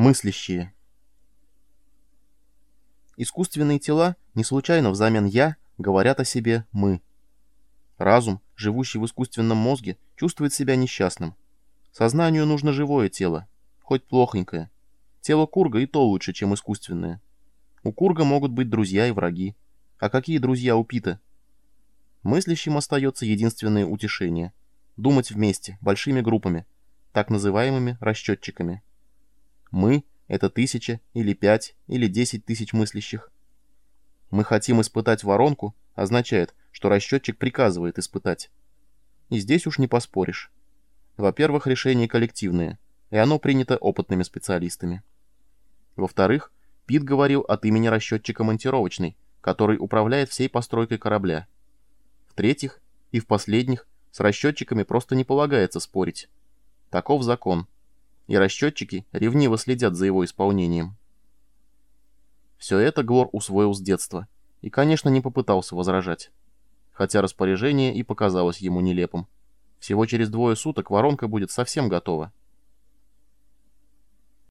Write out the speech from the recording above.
Мыслящие. Искусственные тела не случайно взамен «я» говорят о себе «мы». Разум, живущий в искусственном мозге, чувствует себя несчастным. Сознанию нужно живое тело, хоть плохонькое. Тело Курга и то лучше, чем искусственное. У Курга могут быть друзья и враги. А какие друзья у Пита? Мыслящим остается единственное утешение – думать вместе, большими группами, так называемыми расчетчиками. Мы — это тысяча, или пять, или десять тысяч мыслящих. Мы хотим испытать воронку, означает, что расчетчик приказывает испытать. И здесь уж не поспоришь. Во-первых, решение коллективное, и оно принято опытными специалистами. Во-вторых, Пит говорил от имени расчетчика монтировочной, который управляет всей постройкой корабля. В-третьих, и в последних, с расчетчиками просто не полагается спорить. Таков закон и расчетчики ревниво следят за его исполнением. Все это Глор усвоил с детства и, конечно, не попытался возражать. Хотя распоряжение и показалось ему нелепым. Всего через двое суток воронка будет совсем готова.